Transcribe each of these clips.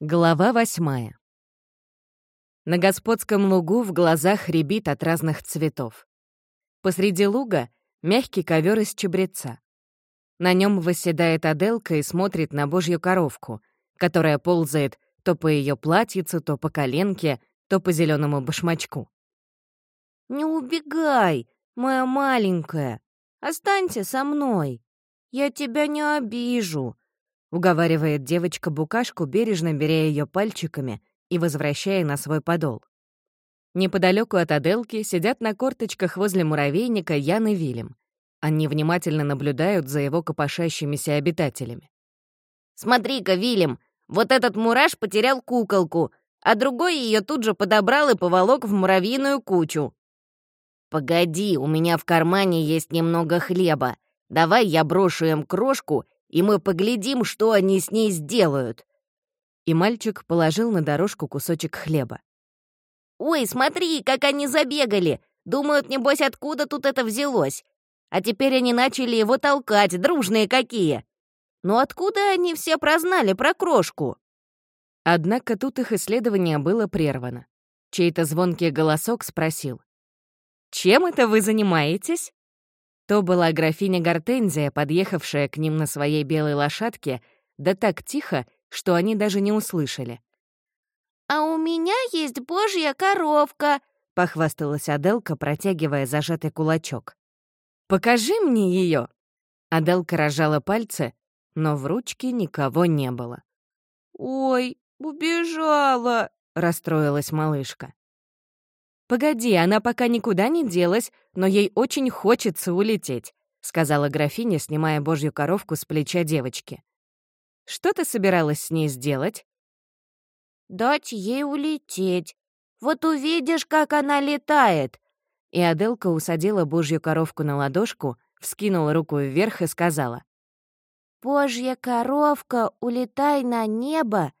Глава восьмая. На господском лугу в глазах рябит от разных цветов. Посреди луга — мягкий ковер из чабреца. На нем восседает Аделка и смотрит на божью коровку, которая ползает то по ее платьице, то по коленке, то по зеленому башмачку. «Не убегай, моя маленькая. Останься со мной. Я тебя не обижу», — уговаривает девочка букашку, бережно беря ее пальчиками и возвращая на свой подол. Неподалеку от Аделки сидят на корточках возле муравейника Ян и Вильям. Они внимательно наблюдают за его копошащимися обитателями. «Смотри-ка, Вильям, вот этот мураш потерял куколку, а другой ее тут же подобрал и поволок в муравьиную кучу». «Погоди, у меня в кармане есть немного хлеба. Давай я брошу им крошку и мы поглядим, что они с ней сделают». И мальчик положил на дорожку кусочек хлеба. «Ой, смотри, как они забегали! Думают, небось, откуда тут это взялось? А теперь они начали его толкать, дружные какие! Но откуда они все прознали про крошку?» Однако тут их исследование было прервано. Чей-то звонкий голосок спросил. «Чем это вы занимаетесь?» То была графиня Гортензия, подъехавшая к ним на своей белой лошадке, да так тихо, что они даже не услышали. «А у меня есть божья коровка», — похвасталась Аделка, протягивая зажатый кулачок. «Покажи мне ее. Аделка разжала пальцы, но в ручке никого не было. «Ой, убежала!» — расстроилась малышка. «Погоди, она пока никуда не делась, но ей очень хочется улететь», — сказала графиня, снимая божью коровку с плеча девочки. «Что ты собиралась с ней сделать?» «Дать ей улететь. Вот увидишь, как она летает!» И Аделка усадила божью коровку на ладошку, вскинула руку вверх и сказала. «Божья коровка, улетай на небо!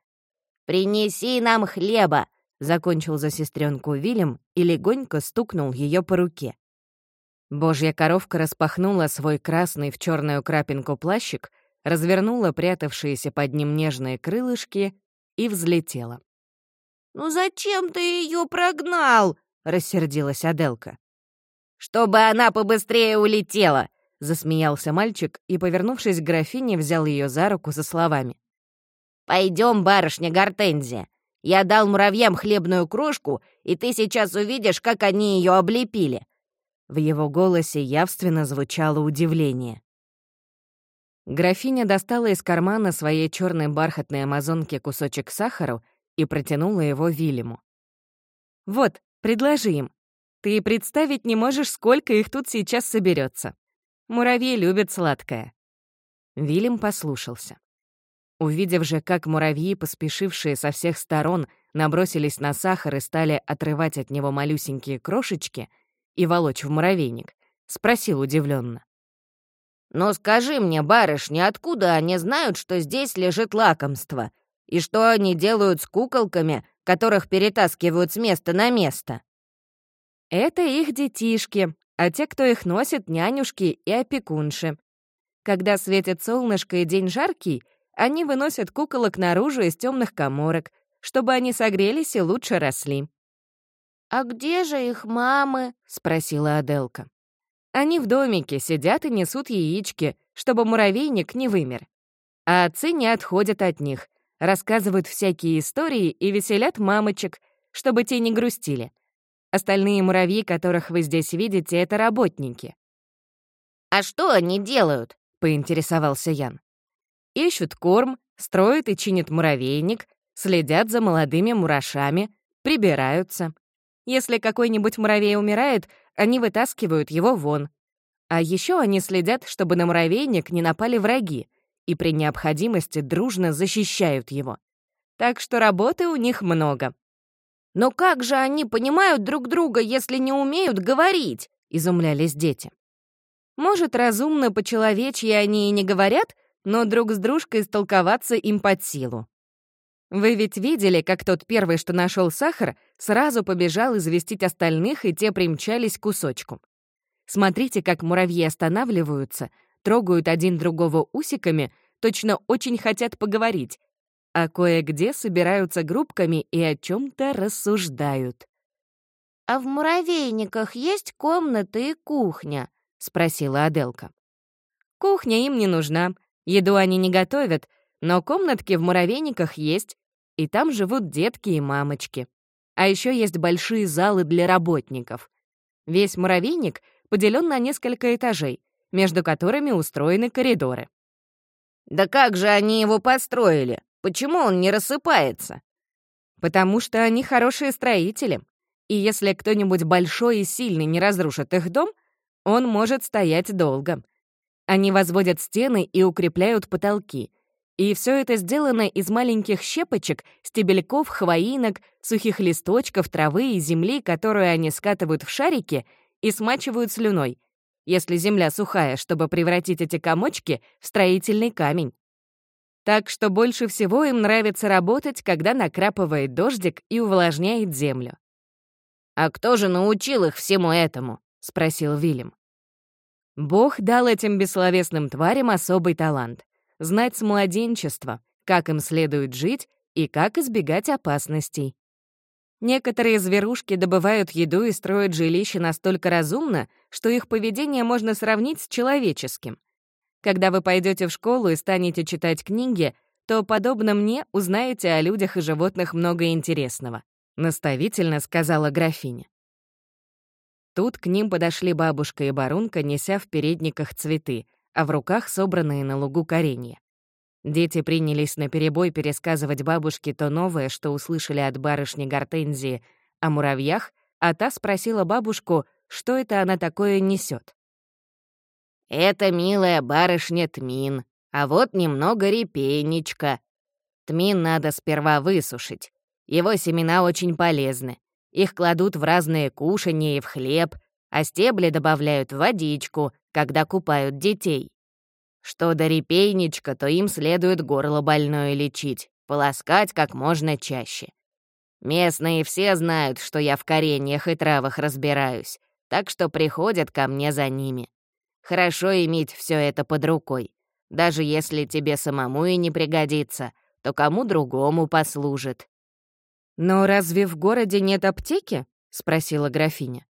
Принеси нам хлеба!» Закончил за сестренку Вильям и легонько стукнул ее по руке. Божья коровка распахнула свой красный в черную крапинку плащик, развернула прятавшиеся под ним нежные крылышки и взлетела. «Ну зачем ты ее прогнал?» — рассердилась Аделка. «Чтобы она побыстрее улетела!» — засмеялся мальчик и, повернувшись к графине, взял ее за руку со словами. «Пойдем, барышня Гортензия, я дал муравьям хлебную крошку, и ты сейчас увидишь, как они ее облепили». В его голосе явственно звучало удивление. Графиня достала из кармана своей черной бархатной амазонки кусочек сахара и протянула его Вильяму. «Вот, предложи им. Ты представить не можешь, сколько их тут сейчас соберется. Муравьи любят сладкое». Вильям послушался. Увидев же, как муравьи, поспешившие со всех сторон, набросились на сахар и стали отрывать от него малюсенькие крошечки и волочь в муравейник, спросил удивленно: «Но скажи мне, барышня, откуда они знают, что здесь лежит лакомство? И что они делают с куколками, которых перетаскивают с места на место?» «Это их детишки, а те, кто их носит, нянюшки и опекунши. Когда светит солнышко и день жаркий — они выносят куколок наружу из темных коморок, чтобы они согрелись и лучше росли. «А где же их мамы?» — спросила Аделка. Они в домике сидят и несут яички, чтобы муравейник не вымер. А отцы не отходят от них, рассказывают всякие истории и веселят мамочек, чтобы те не грустили. Остальные муравьи, которых вы здесь видите, — это работники. «А что они делают?» — поинтересовался Ян ищут корм, строят и чинят муравейник, следят за молодыми мурашами, прибираются. Если какой-нибудь муравей умирает, они вытаскивают его вон. А еще они следят, чтобы на муравейник не напали враги, и при необходимости дружно защищают его. Так что работы у них много. «Но как же они понимают друг друга, если не умеют говорить?» — изумлялись дети. «Может, разумно по-человечьи они и не говорят, но друг с дружкой столковаться им под силу. Вы ведь видели, как тот первый, что нашел сахар, сразу побежал известить остальных, и те примчались к кусочку. Смотрите, как муравьи останавливаются, трогают один другого усиками, точно очень хотят поговорить, а кое-где собираются группками и о чем то рассуждают. «А в муравейниках есть комната и кухня?» — спросила Аделка. «Кухня им не нужна, еду они не готовят, но комнатки в муравейниках есть, и там живут детки и мамочки. А еще есть большие залы для работников. Весь муравейник поделен на несколько этажей, между которыми устроены коридоры. «Да как же они его построили? Почему он не рассыпается?» «Потому что они хорошие строители. И если кто-нибудь большой и сильный не разрушит их дом, он может стоять долго. Они возводят стены и укрепляют потолки. И все это сделано из маленьких щепочек, стебельков, хвоинок, сухих листочков, травы и земли, которую они скатывают в шарики и смачивают слюной, если земля сухая, чтобы превратить эти комочки в строительный камень. Так что больше всего им нравится работать, когда накрапывает дождик и увлажняет землю. «А кто же научил их всему этому?» — спросил Вильям. Бог дал этим бессловесным тварям особый талант — знать с младенчества, как им следует жить и как избегать опасностей. Некоторые зверушки добывают еду и строят жилища настолько разумно, что их поведение можно сравнить с человеческим. Когда вы пойдете в школу и станете читать книги, то, подобно мне, узнаете о людях и животных много интересного», — наставительно сказала графиня. Тут к ним подошли бабушка и барунка, неся в передниках цветы, а в руках собранные на лугу коренья. Дети принялись наперебой пересказывать бабушке то новое, что услышали от барышни Гортензии о муравьях, а та спросила бабушку, что это она такое несет. «Это милая барышня Тмин, а вот немного репейничка. Тмин надо сперва высушить. Его семена очень полезны. Их кладут в разные кушанья и в хлеб, а стебли добавляют в водичку, когда купают детей. Что до репейничка, то им следует горло больное лечить, полоскать как можно чаще. Местные все знают, что я в кореньях и травах разбираюсь, так что приходят ко мне за ними. Хорошо иметь все это под рукой. Даже если тебе самому и не пригодится, то кому другому послужит. «Но разве в городе нет аптеки?» — спросила графиня.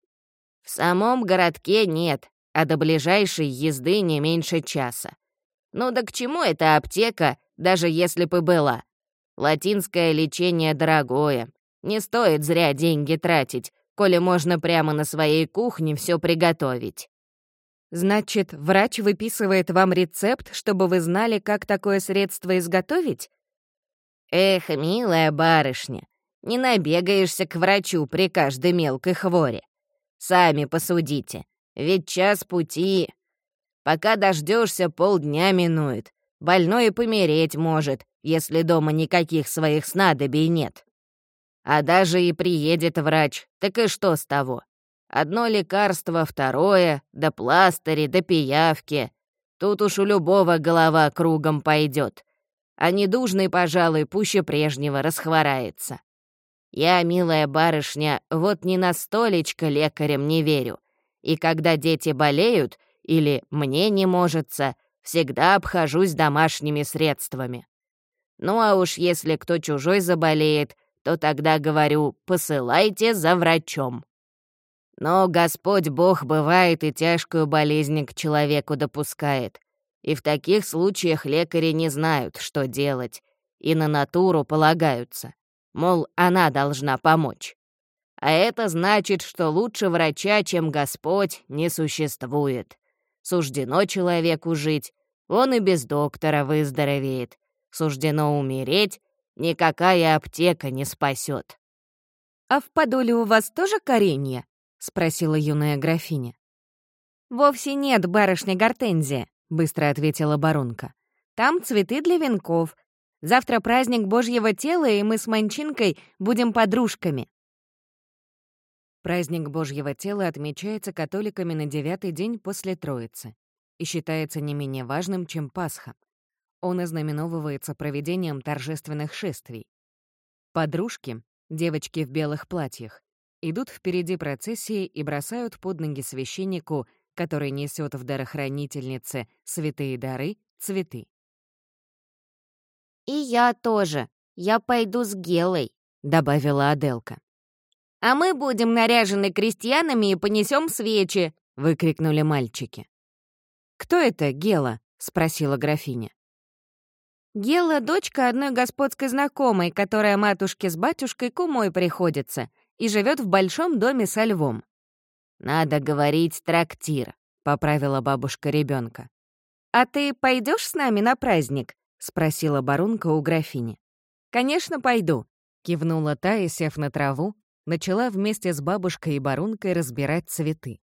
«В самом городке нет, а до ближайшей езды не меньше часа. Ну да к чему эта аптека, даже если бы была? Латинское лечение дорогое. Не стоит зря деньги тратить, коли можно прямо на своей кухне все приготовить. Значит, врач выписывает вам рецепт, чтобы вы знали, как такое средство изготовить? Эх, милая барышня, не набегаешься к врачу при каждой мелкой хворе. Сами посудите, ведь час пути, Пока дождешься, полдня минует. Больной и помереть может, если дома никаких своих снадобий нет. А даже и приедет врач, так и что с того? Одно лекарство, второе, да пластыри, да пиявки. Тут уж у любого голова кругом пойдет. А недужный, пожалуй, пуще прежнего расхворается. Я, милая барышня, вот ни на столечко лекарям не верю. И когда дети болеют — или «мне не можется», всегда обхожусь домашними средствами. Ну а уж если кто чужой заболеет, то тогда говорю «посылайте за врачом». Но Господь Бог бывает и тяжкую болезнь к человеку допускает. И в таких случаях лекари не знают, что делать, и на натуру полагаются. Мол, она должна помочь. А это значит, что лучше врача, чем Господь, не существует. Суждено человеку жить, он и без доктора выздоровеет. Суждено умереть, никакая аптека не спасет. «А в Подоле у вас тоже коренья?» — спросила юная графиня. «Вовсе нет, барышня Гортензия», — быстро ответила баронка. «Там цветы для венков. Завтра праздник Божьего тела, и мы с Манчинкой будем подружками». Праздник Божьего тела отмечается католиками на девятый день после Троицы и считается не менее важным, чем Пасха. Он ознаменовывается проведением торжественных шествий. Подружки, девочки в белых платьях, идут впереди процессии и бросают под ноги священнику, который несет в дарохранительнице святые дары, цветы. «И я тоже», «Я пойду с Гелой», — добавила Аделка. «А мы будем наряжены крестьянами и понесем свечи», — выкрикнули мальчики. «Кто это Гела?» — спросила графиня. «Гела — дочка одной господской знакомой, которая матушке с батюшкой кумой приходится и живет в большом доме со львом». «Надо говорить трактир», — поправила бабушка ребенка. «А ты пойдешь с нами на праздник?» — спросила барунка у графини. «Конечно, пойду», — кивнула та и, сев на траву, начала вместе с бабушкой и барункой разбирать цветы.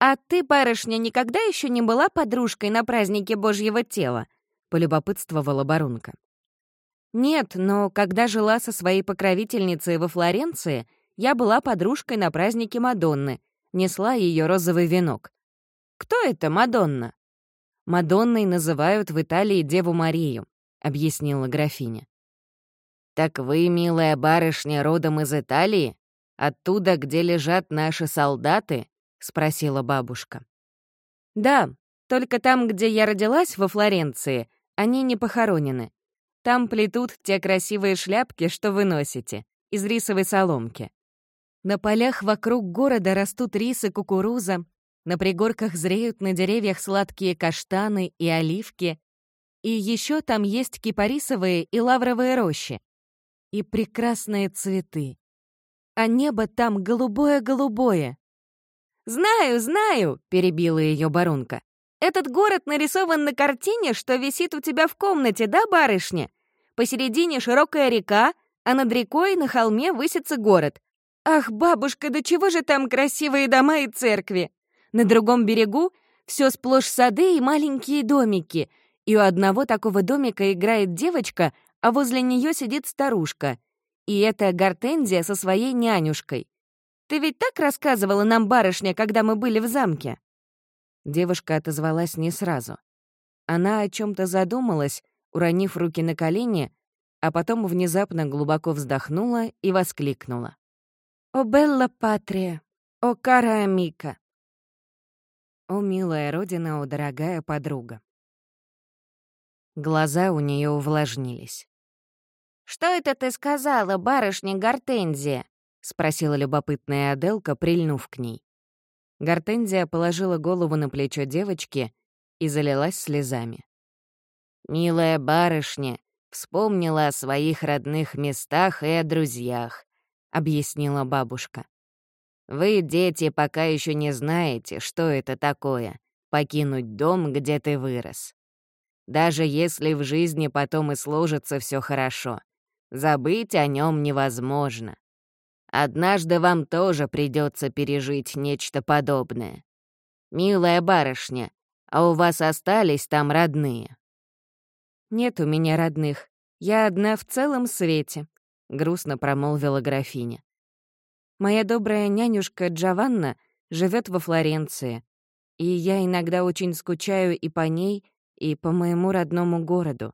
«А ты, барышня, никогда еще не была подружкой на празднике Божьего тела?» — полюбопытствовала барунка. «Нет, но когда жила со своей покровительницей во Флоренции, я была подружкой на празднике Мадонны, несла ее розовый венок. Кто это Мадонна?» Мадонной называют в Италии Деву Марию», — объяснила графиня. «Так вы, милая барышня, родом из Италии? Оттуда, где лежат наши солдаты?» — спросила бабушка. «Да, только там, где я родилась, во Флоренции, они не похоронены. Там плетут те красивые шляпки, что вы носите, из рисовой соломки. На полях вокруг города растут рис и кукуруза, на пригорках зреют на деревьях сладкие каштаны и оливки. И еще там есть кипарисовые и лавровые рощи. И прекрасные цветы. А небо там голубое-голубое. «Знаю, знаю!» — перебила ее барунка. «Этот город нарисован на картине, что висит у тебя в комнате, да, барышня? Посередине широкая река, а над рекой на холме высится город. Ах, бабушка, да чего же там красивые дома и церкви!» На другом берегу все сплошь сады и маленькие домики, и у одного такого домика играет девочка, а возле нее сидит старушка. И это Гортензия со своей нянюшкой. Ты ведь так рассказывала нам, барышня, когда мы были в замке?» Девушка отозвалась не сразу. Она о чем то задумалась, уронив руки на колени, а потом внезапно глубоко вздохнула и воскликнула. «О, белла патрия! О, кара амика! «О, милая родина, о, дорогая подруга!» Глаза у нее увлажнились. «Что это ты сказала, барышня Гортензия?» — спросила любопытная Аделка, прильнув к ней. Гортензия положила голову на плечо девочки и залилась слезами. «Милая барышня вспомнила о своих родных местах и о друзьях», — объяснила бабушка. Вы, дети, пока еще не знаете, что это такое — покинуть дом, где ты вырос. Даже если в жизни потом и сложится все хорошо, забыть о нем невозможно. Однажды вам тоже придется пережить нечто подобное. Милая барышня, а у вас остались там родные? Нет у меня родных. Я одна в целом свете, — грустно промолвила графиня. Моя добрая нянюшка Джованна живет во Флоренции, и я иногда очень скучаю и по ней, и по моему родному городу.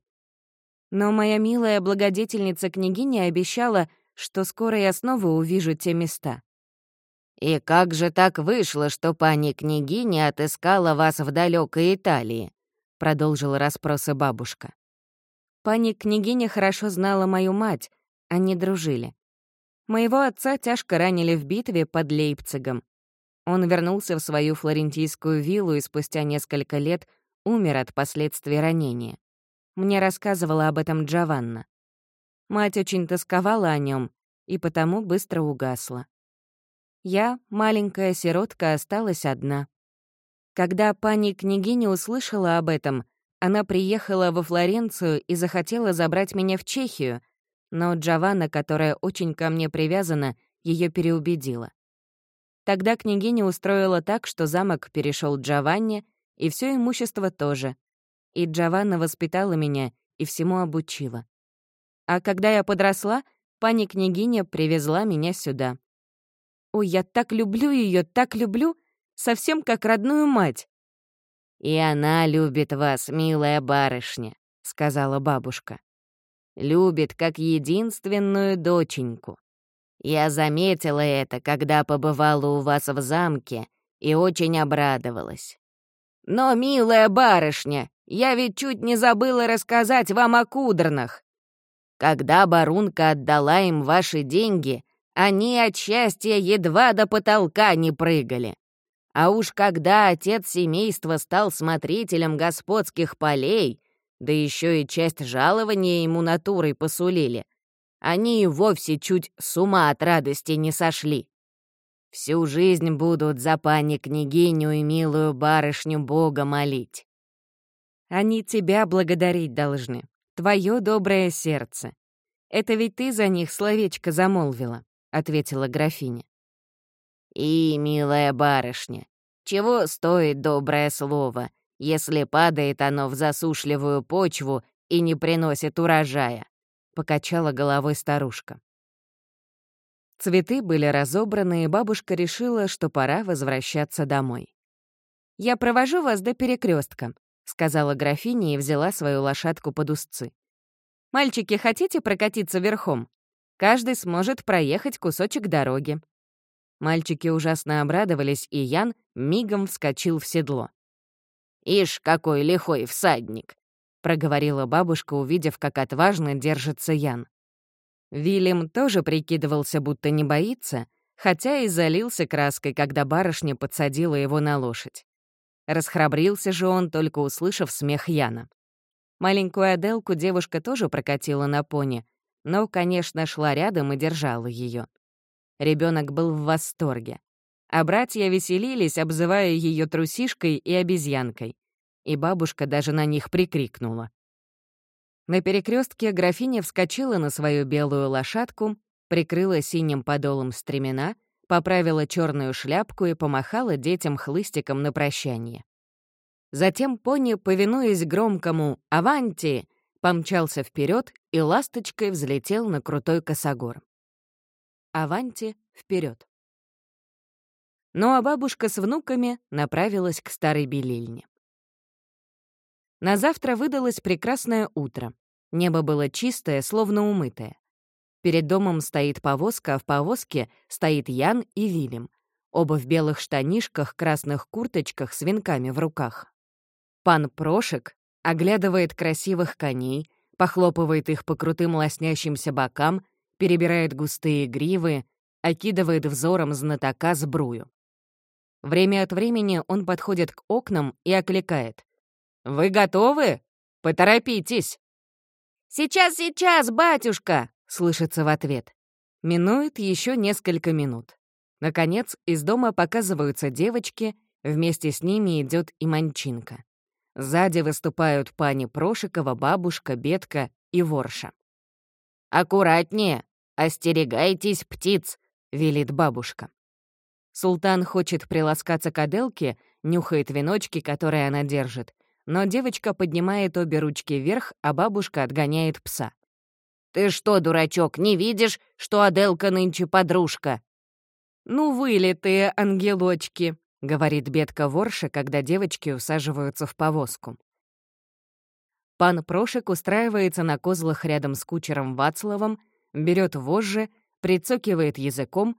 Но моя милая благодетельница-княгиня обещала, что скоро я снова увижу те места. «И как же так вышло, что пани-княгиня отыскала вас в далекой Италии?» — продолжила расспросы бабушка. Пани-княгиня хорошо знала мою мать, они дружили. Моего отца тяжко ранили в битве под Лейпцигом. Он вернулся в свою флорентийскую виллу и спустя несколько лет умер от последствий ранения. Мне рассказывала об этом Джованна. Мать очень тосковала о нем и потому быстро угасла. Я, маленькая сиротка, осталась одна. Когда пани-княгиня услышала об этом, она приехала во Флоренцию и захотела забрать меня в Чехию — но Джованна, которая очень ко мне привязана, ее переубедила. Тогда княгиня устроила так, что замок перешел Джованне, и все имущество тоже. И Джованна воспитала меня и всему обучила. А когда я подросла, пани-княгиня привезла меня сюда. Ой, я так люблю ее, так люблю, совсем как родную мать. «И она любит вас, милая барышня», — сказала бабушка любит как единственную доченьку. Я заметила это, когда побывала у вас в замке, и очень обрадовалась. Но, милая барышня, я ведь чуть не забыла рассказать вам о кудрнах. Когда Барунка отдала им ваши деньги, они от счастья едва до потолка не прыгали. А уж когда отец семейства стал смотрителем господских полей, да еще и часть жалования ему натурой посулили, они и вовсе чуть с ума от радости не сошли. Всю жизнь будут за пани княгиню и милую барышню Бога молить. Они тебя благодарить должны, твое доброе сердце. Это ведь ты за них словечко замолвила, — ответила графиня. И, милая барышня, чего стоит доброе слово, если падает оно в засушливую почву и не приносит урожая? Покачала головой старушка. Цветы были разобраны, и бабушка решила, что пора возвращаться домой. «Я провожу вас до перекрестка, сказала графиня и взяла свою лошадку под узцы. «Мальчики, хотите прокатиться верхом? Каждый сможет проехать кусочек дороги». Мальчики ужасно обрадовались, и Ян мигом вскочил в седло. «Ишь, какой лихой всадник!» — проговорила бабушка, увидев, как отважно держится Ян. Вильям тоже прикидывался, будто не боится, хотя и залился краской, когда барышня подсадила его на лошадь. Расхрабрился же он, только услышав смех Яна. Маленькую Аделку девушка тоже прокатила на пони, но, конечно, шла рядом и держала ее. Ребенок был в восторге. А братья веселились, обзывая ее трусишкой и обезьянкой. И бабушка даже на них прикрикнула. На перекрестке графиня вскочила на свою белую лошадку, прикрыла синим подолом стремена, поправила черную шляпку и помахала детям хлыстиком на прощание. Затем пони, повинуясь громкому «Аванти!», помчался вперед и ласточкой взлетел на крутой косогор. Аванти вперед. Ну а бабушка с внуками направилась к старой белильне. На завтра выдалось прекрасное утро. Небо было чистое, словно умытое. Перед домом стоит повозка, а в повозке стоит Ян и Вильям, оба в белых штанишках, красных курточках с венками в руках. Пан Прошек оглядывает красивых коней, похлопывает их по крутым лоснящимся бокам перебирает густые гривы, окидывает взором знатока сбрую. Время от времени он подходит к окнам и окликает. «Вы готовы? Поторопитесь!» «Сейчас, сейчас, батюшка!» — слышится в ответ. Минует еще несколько минут. Наконец, из дома показываются девочки, вместе с ними идет и Манчинка. Сзади выступают пани Прошикова, бабушка, Бетка и Ворша. «Аккуратнее! Остерегайтесь птиц!» — велит бабушка. Султан хочет приласкаться к Аделке, нюхает веночки, которые она держит, но девочка поднимает обе ручки вверх, а бабушка отгоняет пса. «Ты что, дурачок, не видишь, что Аделка нынче подружка?» «Ну, вылитые ангелочки», — говорит Бетка Ворша, когда девочки усаживаются в повозку. Пан Прошек устраивается на козлах рядом с кучером Вацлавом, берет вожжи, прицокивает языком,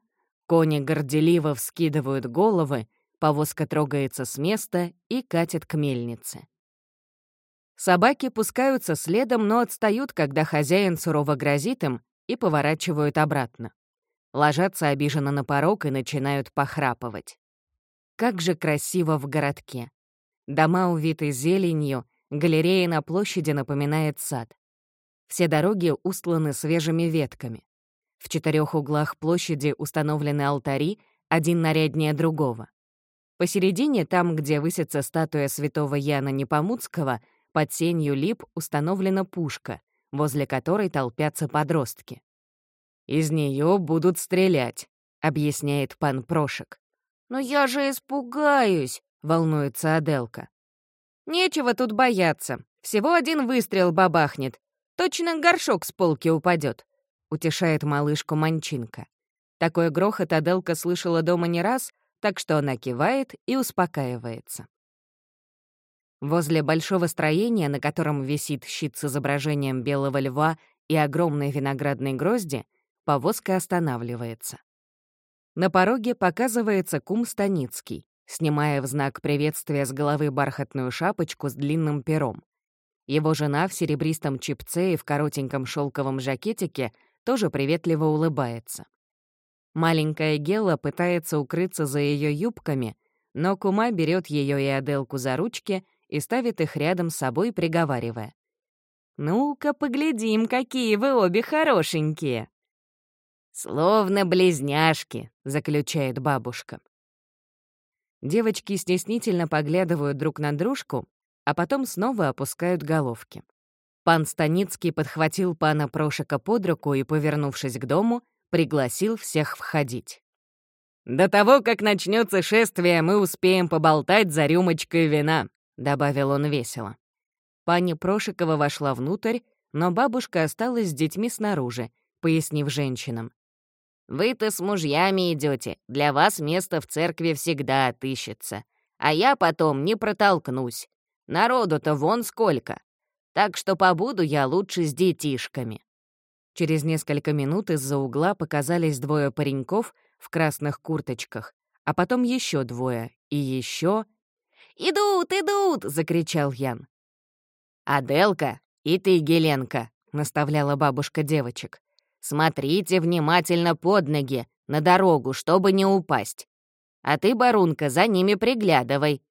кони горделиво вскидывают головы, повозка трогается с места и катит к мельнице. Собаки пускаются следом, но отстают, когда хозяин сурово грозит им, и поворачивают обратно. Ложатся обиженно на порог и начинают похрапывать. Как же красиво в городке. Дома увиты зеленью, Галерея на площади напоминает сад. Все дороги устланы свежими ветками. В четырех углах площади установлены алтари, один наряднее другого. Посередине, там, где высится статуя святого Яна Непомуцкого, под сенью лип установлена пушка, возле которой толпятся подростки. «Из нее будут стрелять», — объясняет пан Прошек. «Но я же испугаюсь», — волнуется Аделка. Нечего тут бояться. Всего один выстрел бабахнет. Точно горшок с полки упадет, утешает малышку Манчинка. Такой грохот Аделка слышала дома не раз, так что она кивает и успокаивается. Возле большого строения, на котором висит щит с изображением белого льва и огромной виноградной грозди, повозка останавливается. На пороге показывается кум Станицкий, снимая в знак приветствия с головы бархатную шапочку с длинным пером. Его жена в серебристом чипце и в коротеньком шелковом жакетике тоже приветливо улыбается. Маленькая Гела пытается укрыться за ее юбками, но кума берет ее и Аделку за ручки и ставит их рядом с собой, приговаривая. «Ну-ка, поглядим, какие вы обе хорошенькие!» «Словно близняшки», — заключает бабушка. Девочки стеснительно поглядывают друг на дружку, а потом снова опускают головки. Пан Станицкий подхватил пана Прошика под руку и, повернувшись к дому, пригласил всех входить. «До того, как начнется шествие, мы успеем поболтать за рюмочкой вина», — добавил он весело. Пани Прошикова вошла внутрь, но бабушка осталась с детьми снаружи, пояснив женщинам. «Вы-то с мужьями идете, для вас место в церкви всегда отыщется, а я потом не протолкнусь. Народу-то вон сколько. Так что побуду я лучше с детишками». Через несколько минут из-за угла показались двое пареньков в красных курточках, а потом еще двое, и еще. «Идут, идут!» — закричал Ян. «Аделка, и ты, Геленка!» — наставляла бабушка девочек. «Смотрите внимательно под ноги, на дорогу, чтобы не упасть. А ты, Барунка, за ними приглядывай.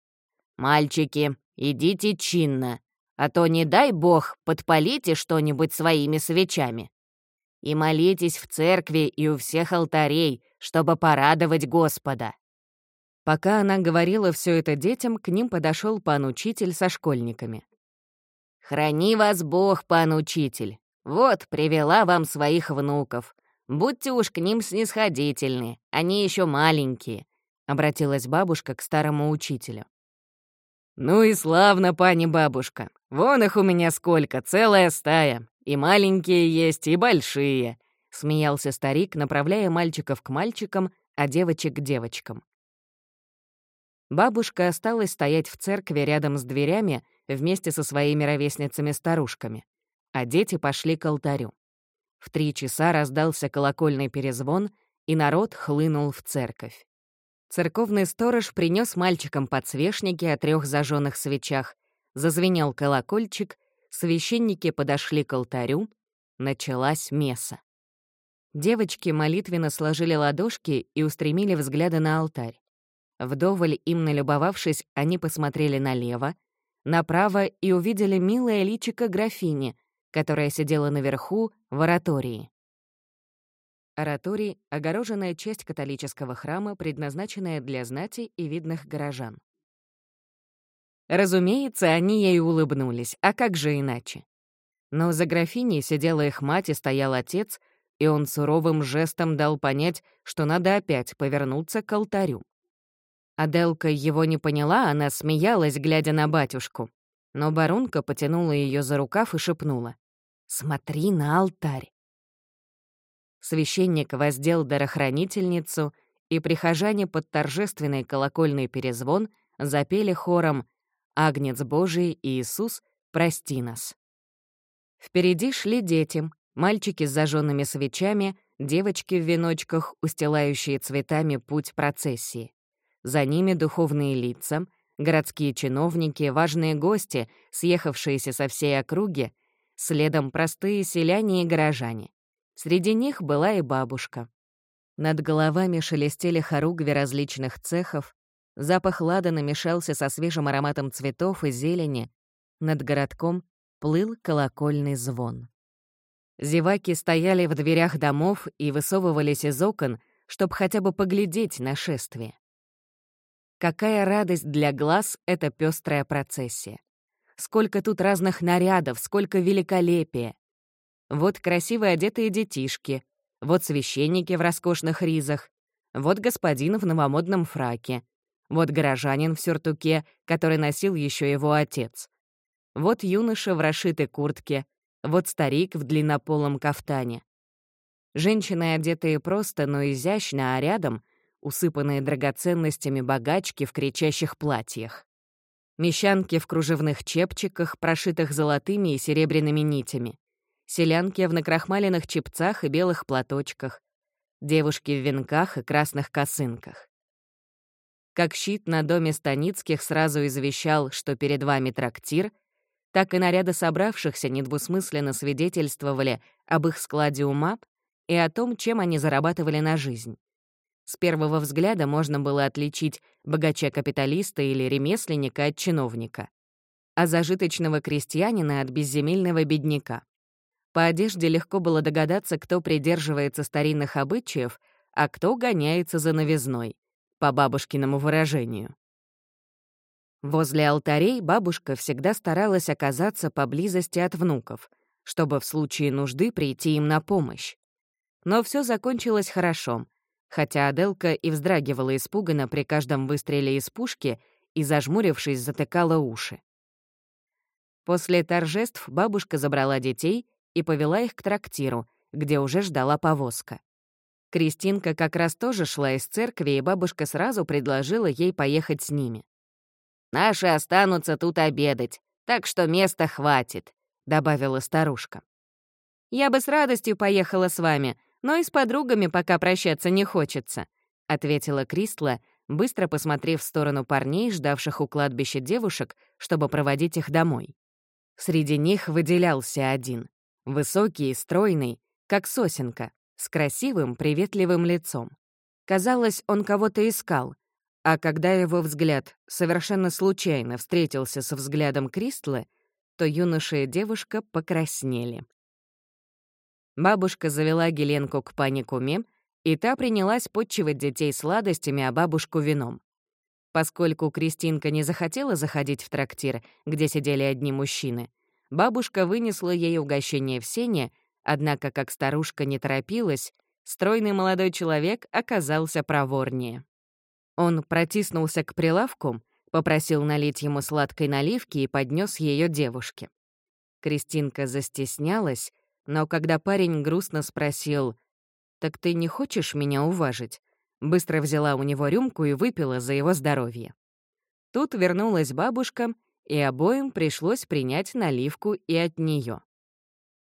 Мальчики, идите чинно, а то, не дай бог, подпалите что-нибудь своими свечами. И молитесь в церкви и у всех алтарей, чтобы порадовать Господа». Пока она говорила все это детям, к ним подошел пан-учитель со школьниками. «Храни вас Бог, пан-учитель! Вот, привела вам своих внуков. Будьте уж к ним снисходительны, они еще маленькие», — обратилась бабушка к старому учителю. «Ну и славно, пани бабушка. Вон их у меня сколько, целая стая. И маленькие есть, и большие», — смеялся старик, направляя мальчиков к мальчикам, а девочек к девочкам. Бабушка осталась стоять в церкви рядом с дверями вместе со своими ровесницами-старушками, а дети пошли к алтарю. В три часа раздался колокольный перезвон, и народ хлынул в церковь. Церковный сторож принес мальчикам подсвечники о трех зажженных свечах, зазвенел колокольчик, священники подошли к алтарю, началась месса. Девочки молитвенно сложили ладошки и устремили взгляды на алтарь. Вдоволь им налюбовавшись, они посмотрели налево, направо и увидели милое личико графини, которая сидела наверху в оратории. Ораторий — огороженная часть католического храма, предназначенная для знати и видных горожан. Разумеется, они ей улыбнулись, а как же иначе? Но за графиней сидела их мать и стоял отец, и он суровым жестом дал понять, что надо опять повернуться к алтарю. Аделка его не поняла, она смеялась, глядя на батюшку. Но баронка потянула ее за рукав и шепнула. «Смотри на алтарь». Священник воздел дарохранительницу, и прихожане под торжественный колокольный перезвон запели хором «Агнец Божий Иисус, прости нас». Впереди шли дети, мальчики с зажженными свечами, девочки в веночках, устилающие цветами путь процессии. За ними духовные лица, городские чиновники, важные гости, съехавшиеся со всей округи, следом простые селяне и горожане. Среди них была и бабушка. Над головами шелестели хоругви различных цехов, запах ладана мешался со свежим ароматом цветов и зелени, над городком плыл колокольный звон. Зеваки стояли в дверях домов и высовывались из окон, чтобы хотя бы поглядеть на шествие. Какая радость для глаз эта пестрая процессия. Сколько тут разных нарядов, сколько великолепия. Вот красиво одетые детишки, вот священники в роскошных ризах, вот господин в новомодном фраке, вот горожанин в сюртуке, который носил еще его отец. Вот юноша в расшитой куртке, вот старик в длиннополом кафтане. Женщины, одетые просто, но изящно, а рядом — усыпанные драгоценностями богачки в кричащих платьях. Мещанки в кружевных чепчиках, прошитых золотыми и серебряными нитями. Селянки в накрахмаленных чепцах и белых платочках. Девушки в венках и красных косынках. Как щит на доме Станицких сразу извещал, что перед вами трактир, так и наряды собравшихся недвусмысленно свидетельствовали об их складе ума и о том, чем они зарабатывали на жизнь. С первого взгляда можно было отличить богача-капиталиста или ремесленника от чиновника, а зажиточного крестьянина от безземельного бедняка. По одежде легко было догадаться, кто придерживается старинных обычаев, а кто гоняется за новизной, по бабушкиному выражению. Возле алтарей бабушка всегда старалась оказаться поблизости от внуков, чтобы в случае нужды прийти им на помощь. Но все закончилось хорошо, хотя Аделка и вздрагивала испуганно при каждом выстреле из пушки и, зажмурившись, затыкала уши. После торжеств бабушка забрала детей и повела их к трактиру, где уже ждала повозка. Кристинка как раз тоже шла из церкви, и бабушка сразу предложила ей поехать с ними. «Наши останутся тут обедать, так что места хватит», — добавила старушка. «Я бы с радостью поехала с вами, но и с подругами пока прощаться не хочется», — ответила Кристла, быстро посмотрев в сторону парней, ждавших у кладбища девушек, чтобы проводить их домой. Среди них выделялся один — высокий и стройный, как сосенка, с красивым, приветливым лицом. Казалось, он кого-то искал, а когда его взгляд совершенно случайно встретился со взглядом Кристлы, то юноша и девушка покраснели. Бабушка завела Геленку к пане Куме, и та принялась подчивать детей сладостями, а бабушку — вином. Поскольку Кристинка не захотела заходить в трактир, где сидели одни мужчины, бабушка вынесла ей угощение в сене, однако, как старушка не торопилась, стройный молодой человек оказался проворнее. Он протиснулся к прилавку, попросил налить ему сладкой наливки и поднес ее девушке. Кристинка застеснялась, но когда парень грустно спросил «Так ты не хочешь меня уважить?» быстро взяла у него рюмку и выпила за его здоровье. Тут вернулась бабушка, и обоим пришлось принять наливку и от нее.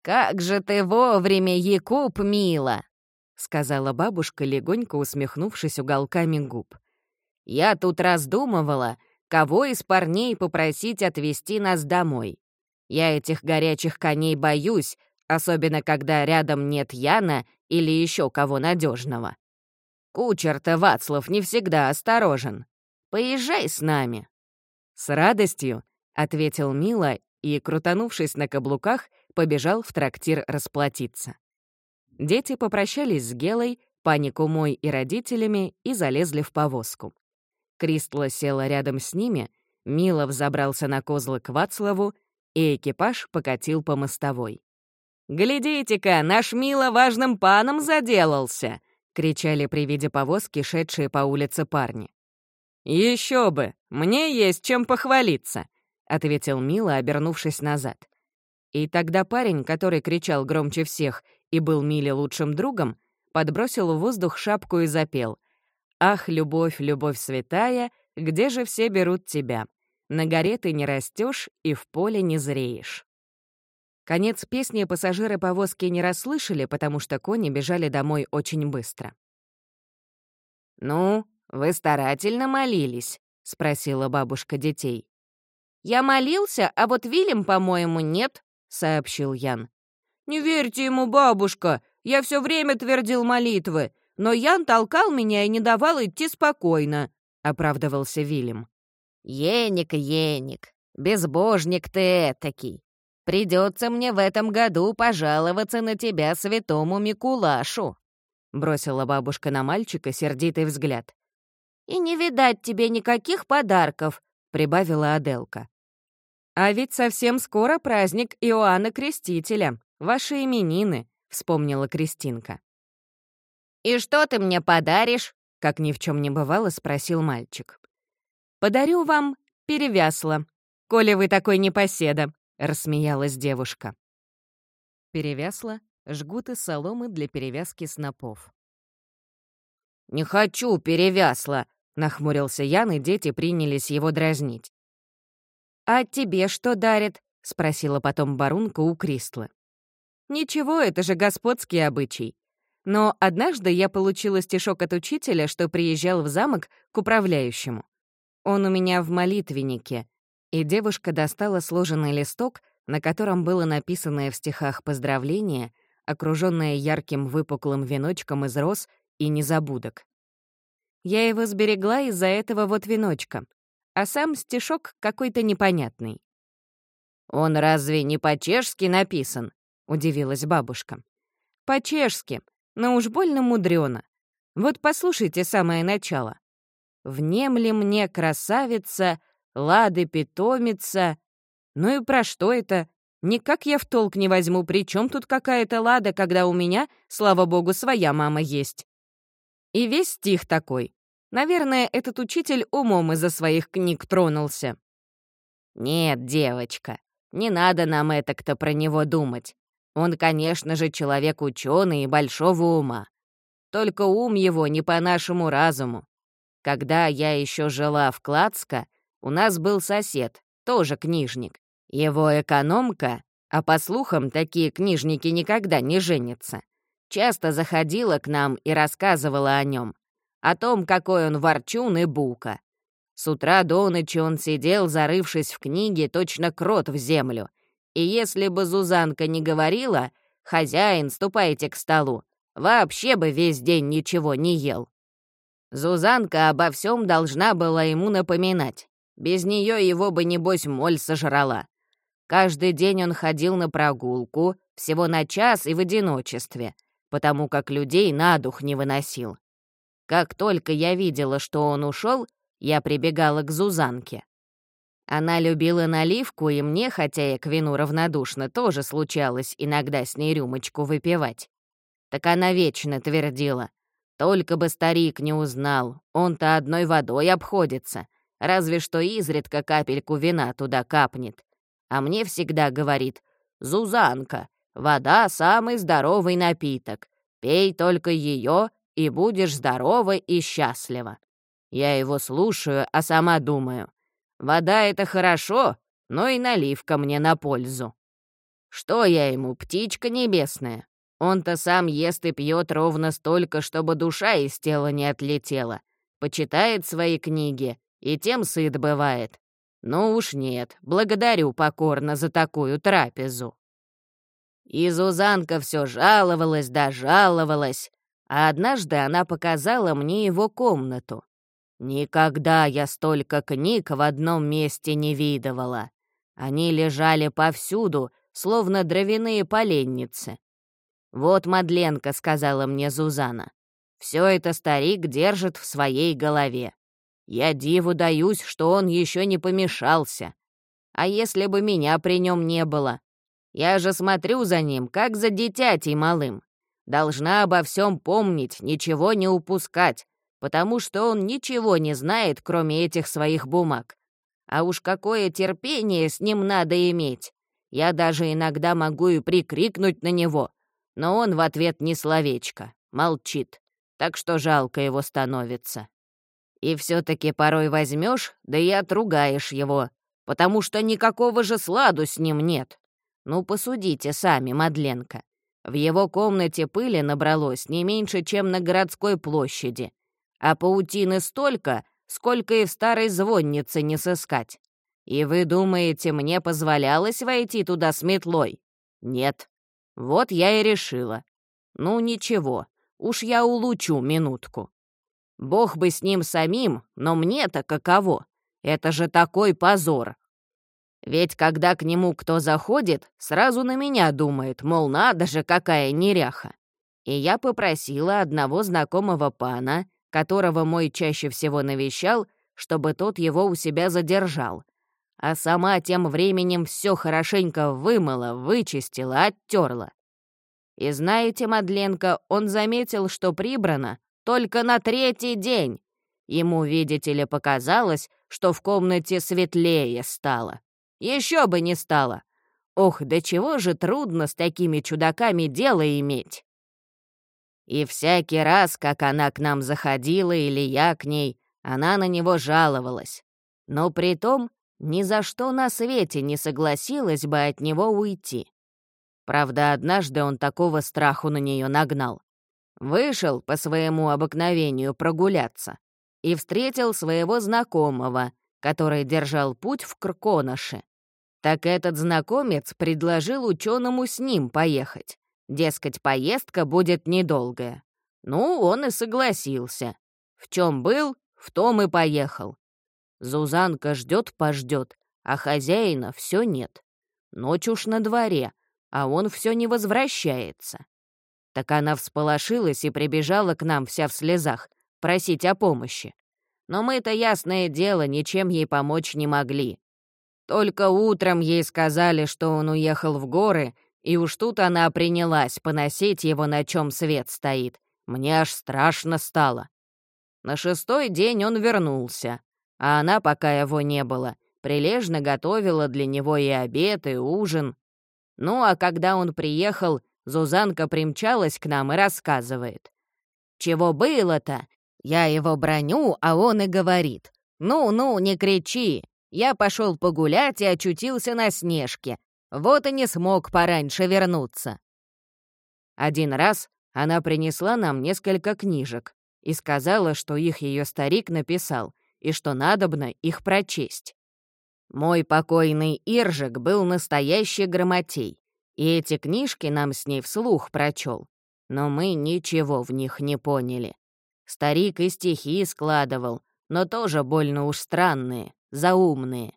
«Как же ты вовремя, Якуб, мила!» — сказала бабушка, легонько усмехнувшись уголками губ. «Я тут раздумывала, кого из парней попросить отвезти нас домой. Я этих горячих коней боюсь, особенно когда рядом нет Яна или еще кого надежного. Кучер-то Вацлав не всегда осторожен. Поезжай с нами». «С радостью», — ответил Мила и, крутанувшись на каблуках, побежал в трактир расплатиться. Дети попрощались с Гелой, пани Кумой и родителями и залезли в повозку. Кристла села рядом с ними, Мила взобрался на козлы к Вацлаву, и экипаж покатил по мостовой. «Глядите-ка, наш Мила важным паном заделался!» — кричали при виде повозки, шедшие по улице парни. Еще бы! Мне есть чем похвалиться!» — ответил Мила, обернувшись назад. И тогда парень, который кричал громче всех и был Миле лучшим другом, подбросил в воздух шапку и запел. «Ах, любовь, любовь святая, где же все берут тебя? На горе ты не растешь и в поле не зреешь». Конец песни пассажиры повозки не расслышали, потому что кони бежали домой очень быстро. «Ну, вы старательно молились?» — спросила бабушка детей. «Я молился, а вот Вильям, по-моему, нет», — сообщил Ян. «Не верьте ему, бабушка, я все время твердил молитвы, но Ян толкал меня и не давал идти спокойно», — оправдывался Вильям. «Еник, Еник, безбожник ты этакий. Придется мне в этом году пожаловаться на тебя святому Микулашу», — бросила бабушка на мальчика сердитый взгляд. «И не видать тебе никаких подарков», — прибавила Аделка. «А ведь совсем скоро праздник Иоанна Крестителя, ваши именины», — вспомнила Кристинка. «И что ты мне подаришь?» — как ни в чем не бывало, спросил мальчик. «Подарю вам перевясло, коли вы такой непоседа», рассмеялась девушка. Перевясла жгуты соломы для перевязки снопов. «Не хочу перевясла!» — нахмурился Ян, и дети принялись его дразнить. «А тебе что дарят?» — спросила потом барунка у Кристлы. «Ничего, это же господский обычай. Но однажды я получила стишок от учителя, что приезжал в замок к управляющему. Он у меня в молитвеннике, И девушка достала сложенный листок, на котором было написанное в стихах поздравление, окружённое ярким выпуклым веночком из роз и незабудок. Я его сберегла из-за этого вот веночка, а сам стишок какой-то непонятный. «Он разве не по-чешски написан?» — удивилась бабушка. «По-чешски, но уж больно мудрёно. Вот послушайте самое начало. «Внемли мне, красавица, лады питомица». Ну и про что это? Никак я в толк не возьму, при чем тут какая-то лада, когда у меня, слава богу, своя мама есть. И весь стих такой. Наверное, этот учитель умом из-за своих книг тронулся. «Нет, девочка, не надо нам это-то про него думать. Он, конечно же, человек ученый и большого ума. Только ум его не по нашему разуму. Когда я еще жила в Кладско, у нас был сосед, тоже книжник. Его экономка, а по слухам, такие книжники никогда не женятся, часто заходила к нам и рассказывала о нем, о том, какой он ворчун и бука. С утра до ночи он сидел, зарывшись в книге, точно крот в землю. И если бы Зузанка не говорила «Хозяин, ступайте к столу», Вообще бы весь день ничего не ел. Зузанка обо всем должна была ему напоминать. Без нее его бы, небось, моль сожрала. Каждый день он ходил на прогулку, всего на час и в одиночестве, потому как людей на дух не выносил. Как только я видела, что он ушел, я прибегала к Зузанке. Она любила наливку, и мне, хотя я к вину равнодушна, тоже случалось иногда с ней рюмочку выпивать. Так она вечно твердила. Только бы старик не узнал, он-то одной водой обходится, разве что изредка капельку вина туда капнет. А мне всегда говорит, «Зузанка, вода — самый здоровый напиток. Пей только ее, и будешь здорова и счастлива». Я его слушаю, а сама думаю, вода — это хорошо, но и наливка мне на пользу. Что я ему, птичка небесная? Он-то сам ест и пьет ровно столько, чтобы душа из тела не отлетела. Почитает свои книги, и тем сыт бывает. Ну уж нет, благодарю покорно за такую трапезу. И Зузанка все жаловалась да жаловалась, а однажды она показала мне его комнату. Никогда я столько книг в одном месте не видывала. Они лежали повсюду, словно дровяные поленницы. «Вот Мадленка», — сказала мне Зузана. «Все это старик держит в своей голове. Я диву даюсь, что он еще не помешался. А если бы меня при нем не было? Я же смотрю за ним, как за дитятей малым. Должна обо всем помнить, ничего не упускать, потому что он ничего не знает, кроме этих своих бумаг. А уж какое терпение с ним надо иметь. Я даже иногда могу и прикрикнуть на него, но он в ответ ни словечко, молчит, так что жалко его становится. И все таки порой возьмешь, да и отругаешь его, потому что никакого же сладу с ним нет. Ну, посудите сами, Мадленка. В его комнате пыли набралось не меньше, чем на городской площади, а паутины столько, сколько и в старой звоннице не сыскать. И вы думаете, мне позволялось войти туда с метлой? Нет. Вот я и решила. Ну ничего, уж я улучу минутку. Бог бы с ним самим, но мне-то каково? Это же такой позор. Ведь когда к нему кто заходит, сразу на меня думает, мол, надо же, какая неряха. И я попросила одного знакомого пана, которого мой чаще всего навещал, чтобы тот его у себя задержал, а сама тем временем все хорошенько вымыла, вычистила, оттерла. И знаете, Мадленка, он заметил, что прибрано только на третий день. Ему, видите ли, показалось, что в комнате светлее стало. Еще бы не стало. Ох, да чего же трудно с такими чудаками дело иметь. И всякий раз, как она к нам заходила или я к ней, она на него жаловалась. Но при том ни за что на свете не согласилась бы от него уйти. Правда, однажды он такого страху на нее нагнал. Вышел по своему обыкновению прогуляться и встретил своего знакомого, который держал путь в Крконоше. Так этот знакомец предложил ученому с ним поехать. Дескать, поездка будет недолгая. Ну, он и согласился. В чем был, в том и поехал. Зузанка ждет-пождет, а хозяина все нет. Ночь уж на дворе, а он все не возвращается. Так она всполошилась и прибежала к нам вся в слезах, просить о помощи. Но мы-то, ясное дело, ничем ей помочь не могли. Только утром ей сказали, что он уехал в горы, и уж тут она принялась поносить его, на чем свет стоит. Мне аж страшно стало. На шестой день он вернулся, а она, пока его не было, прилежно готовила для него и обед, и ужин. Ну, а когда он приехал, Зузанка примчалась к нам и рассказывает. «Чего было-то? Я его броню, а он и говорит. Ну-ну, не кричи. Я пошел погулять и очутился на снежке. Вот и не смог пораньше вернуться». Один раз она принесла нам несколько книжек и сказала, что их ее старик написал и что надобно их прочесть. Мой покойный Иржик был настоящий грамотей, и эти книжки нам с ней вслух прочел, но мы ничего в них не поняли. Старик и стихи складывал, но тоже больно уж странные, заумные.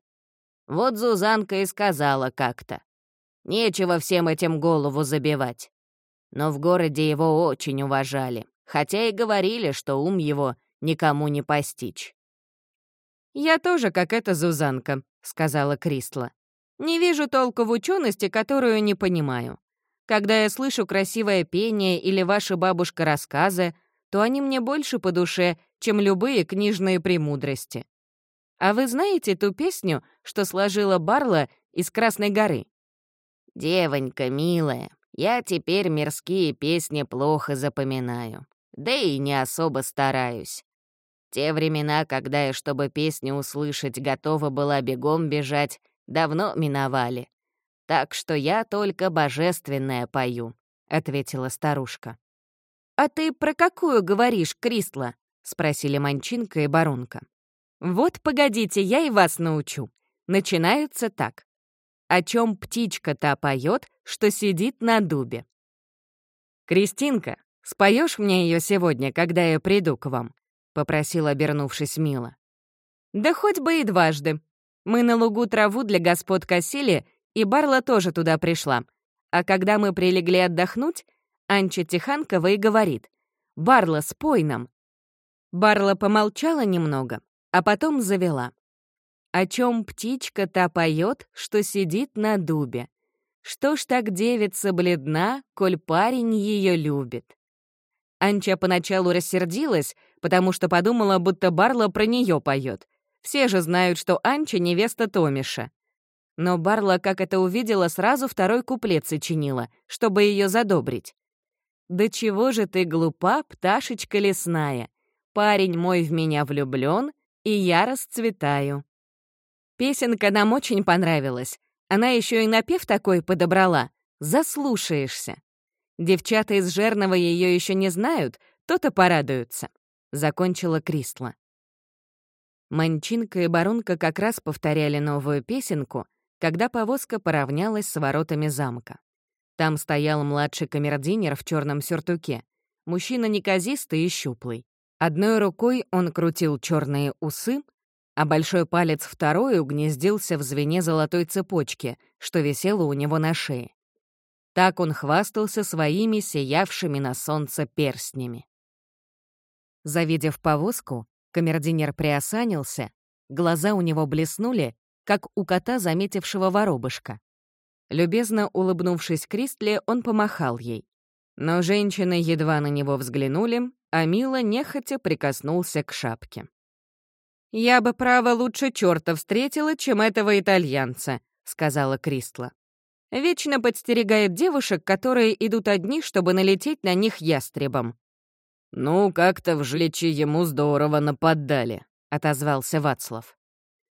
Вот Зузанка и сказала как-то. Нечего всем этим голову забивать. Но в городе его очень уважали, хотя и говорили, что ум его никому не постичь. «Я тоже, как эта Зузанка», — сказала Кристла. «Не вижу толку в учености, которую не понимаю. Когда я слышу красивое пение или ваша бабушка рассказы, то они мне больше по душе, чем любые книжные премудрости. А вы знаете ту песню, что сложила Барла из Красной горы? «Девонька милая, я теперь мирские песни плохо запоминаю, да и не особо стараюсь. Те времена, когда я, чтобы песню услышать, готова была бегом бежать, давно миновали. Так что я только божественное пою», — ответила старушка. «А ты про какую говоришь, Крисла?» — спросили Манчинка и Баронка. «Вот, погодите, я и вас научу. Начинается так. О чем птичка та поет, что сидит на дубе?» «Кристинка, споешь мне ее сегодня, когда я приду к вам?» — попросил, обернувшись Мила. «Да хоть бы и дважды. Мы на лугу траву для господ косили, и Барла тоже туда пришла. А когда мы прилегли отдохнуть, Анча Тиханкова и говорит, «Барла, спой нам». Барла помолчала немного, а потом завела. «О чем птичка та поет, что сидит на дубе? Что ж так девица бледна, коль парень ее любит?» Анча поначалу рассердилась, потому что подумала, будто Барла про нее поет. Все же знают, что Анча — невеста Томиша. Но Барла, как это увидела, сразу второй куплет сочинила, чтобы ее задобрить. «Да чего же ты глупа, пташечка лесная? Парень мой в меня влюблен, и я расцветаю». Песенка нам очень понравилась. Она еще и напев такой подобрала. Заслушаешься. Девчата из Жерного ее еще не знают, то-то порадуются закончила Кристла. Манчинка и Барунка как раз повторяли новую песенку, когда повозка поравнялась с воротами замка. Там стоял младший камердинер в черном сюртуке, мужчина неказистый и щуплый. Одной рукой он крутил черные усы, а большой палец второй угнездился в звене золотой цепочки, что висело у него на шее. Так он хвастался своими сиявшими на солнце перстнями. Завидев повозку, камердинер приосанился, глаза у него блеснули, как у кота, заметившего воробышка. Любезно улыбнувшись Кристле, он помахал ей. Но женщины едва на него взглянули, а Мила нехотя прикоснулся к шапке. «Я бы, право, лучше черта встретила, чем этого итальянца», — сказала Кристла. «Вечно подстерегает девушек, которые идут одни, чтобы налететь на них ястребом. «Ну, как-то в Жличи ему здорово нападали», — отозвался Вацлав.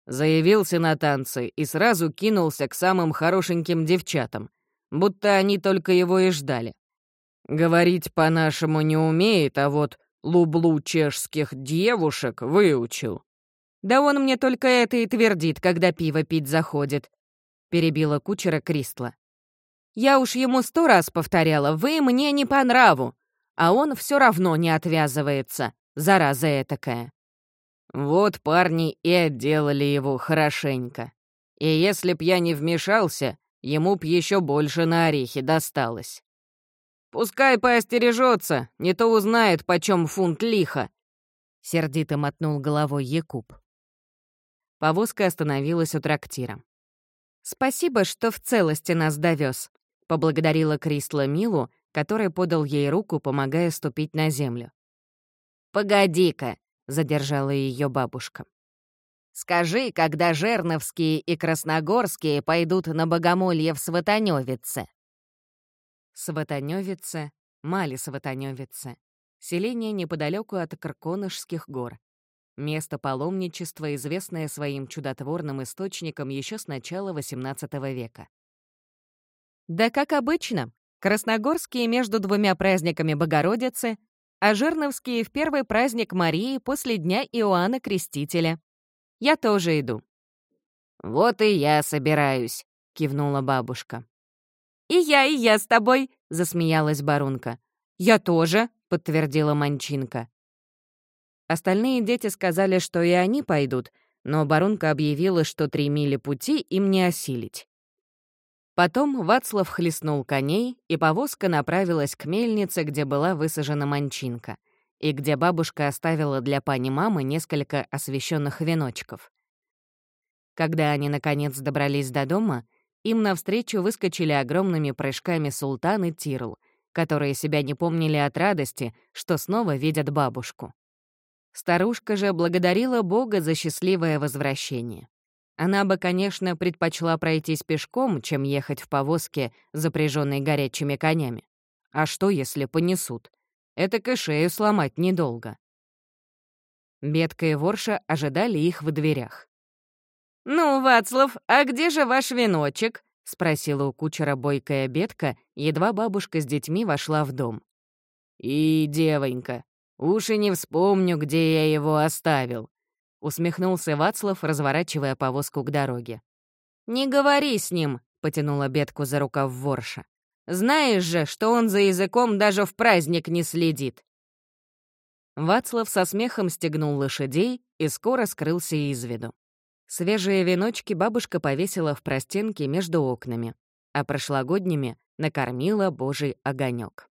Заявился на танцы и сразу кинулся к самым хорошеньким девчатам, будто они только его и ждали. Говорить по-нашему не умеет, а вот лублу чешских девушек выучил. «Да он мне только это и твердит, когда пиво пить заходит», — перебила кучера Кристла. «Я уж ему сто раз повторяла, вы мне не по нраву, а он все равно не отвязывается, зараза этакая». Вот парни и отделали его хорошенько. И если б я не вмешался, ему б еще больше на орехи досталось. Пускай поостережется, не то узнает, почем фунт лиха. Сердито мотнул головой Якуб. Повозка остановилась у трактира. «Спасибо, что в целости нас довез, поблагодарила Крисла Милу, который подал ей руку, помогая ступить на землю. «Погоди-ка», — задержала ее бабушка. «Скажи, когда Жерновские и Красногорские пойдут на богомолье в Сватанёвице?» Сватанёвице, Мали Сватанёвице. Селение неподалеку от Карконышских гор. Место паломничества, известное своим чудотворным источником еще с начала XVIII века. Да как обычно, Красногорские между двумя праздниками Богородицы, а Жирновские в первый праздник Марии после Дня Иоанна Крестителя. Я тоже иду. «Вот и я собираюсь», — кивнула бабушка. «И я, и я с тобой», — засмеялась Барунка. «Я тоже», — подтвердила Манчинка. Остальные дети сказали, что и они пойдут, но Барунка объявила, что три мили пути им не осилить. Потом Вацлав хлестнул коней, и повозка направилась к мельнице, где была высажена манчинка, и где бабушка оставила для пани-мамы несколько освещенных веночков. Когда они, наконец, добрались до дома, им навстречу выскочили огромными прыжками султан и Тирл, которые себя не помнили от радости, что снова видят бабушку. Старушка же благодарила Бога за счастливое возвращение. Она бы, конечно, предпочла пройтись пешком, чем ехать в повозке, запряженной горячими конями. А что, если понесут? Это шею сломать недолго. Бетка и Ворша ожидали их в дверях. «Ну, Вацлав, а где же ваш веночек?» — спросила у кучера бойкая Бетка, едва бабушка с детьми вошла в дом. «И, девонька, уж и не вспомню, где я его оставил», усмехнулся Вацлав, разворачивая повозку к дороге. «Не говори с ним», — потянула Бетку за рукав ворша. «Знаешь же, что он за языком даже в праздник не следит». Вацлав со смехом стегнул лошадей и скоро скрылся из виду. Свежие веночки бабушка повесила в простенке между окнами, а прошлогодними накормила божий огонек.